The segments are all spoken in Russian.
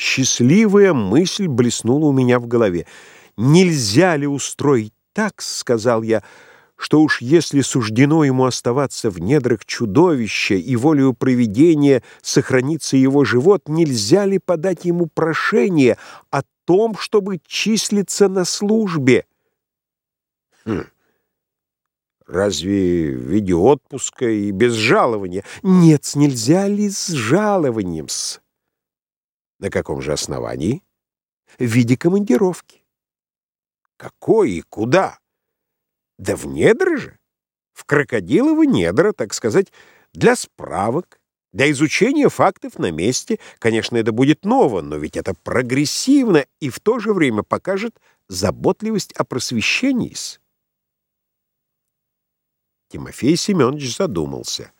Счастливая мысль блеснула у меня в голове. «Нельзя ли устроить так, — сказал я, — что уж если суждено ему оставаться в недрах чудовища и волею провидения сохранится его живот, нельзя ли подать ему прошение о том, чтобы числиться на службе?» «Хм! Разве в виде отпуска и без жалования?» «Нет, нельзя ли с жалованием-с?» На каком же основании? В виде командировки. Какой и куда? Да в недры же. В крокодилово недра, так сказать, для справок, для изучения фактов на месте. Конечно, это будет ново, но ведь это прогрессивно и в то же время покажет заботливость о просвещении. Тимофей Семенович задумался —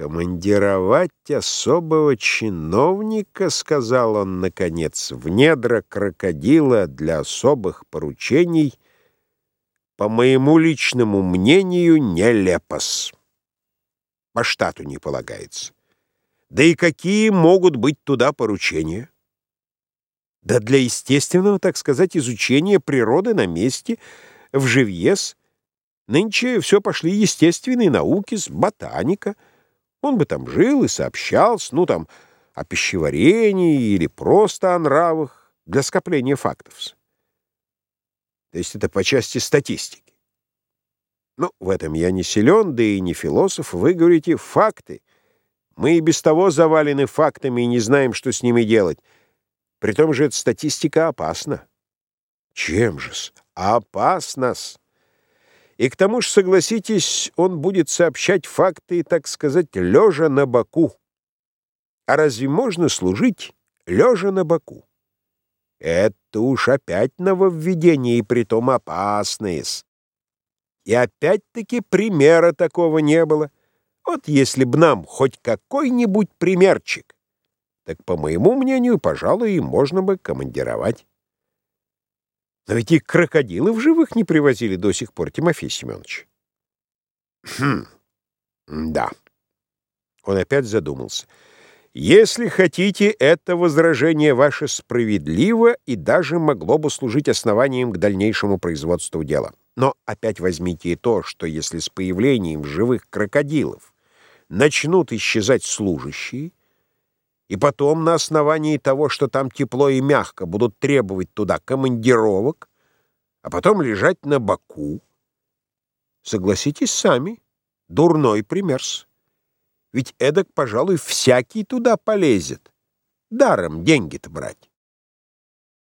«Командировать особого чиновника, — сказал он наконец, — в недра крокодила для особых поручений, по моему личному мнению, нелепос. По штату не полагается. Да и какие могут быть туда поручения? Да для естественного, так сказать, изучения природы на месте, в живьес. Нынче все пошли естественные науки, с ботаника — он бы там жил и сообщался, ну, там, о пищеварении или просто о нравах для скопления фактов. То есть это по части статистики. Ну, в этом я не силен, да и не философ. Вы говорите «факты». Мы и без того завалены фактами и не знаем, что с ними делать. При том же эта статистика опасна. Чем же-с? Опасна-с. И к тому же, согласитесь, он будет сообщать факты, так сказать, лежа на боку. А разве можно служить лежа на боку? Это уж опять нововведение, и притом опасное. И опять-таки примера такого не было. Вот если б нам хоть какой-нибудь примерчик, так, по моему мнению, пожалуй, можно бы командировать. Но ведь и крокодилы в живых не привозили до сих пор, Тимофей Семенович. Хм, да. Он опять задумался. Если хотите, это возражение ваше справедливо и даже могло бы служить основанием к дальнейшему производству дела. Но опять возьмите и то, что если с появлением живых крокодилов начнут исчезать служащие, и потом на основании того, что там тепло и мягко, будут требовать туда командировок, а потом лежать на боку. Согласитесь сами, дурной пример -с. Ведь эдак, пожалуй, всякий туда полезет. Даром деньги-то брать.